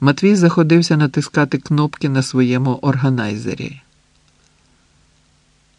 Матвій заходився натискати кнопки на своєму органайзері.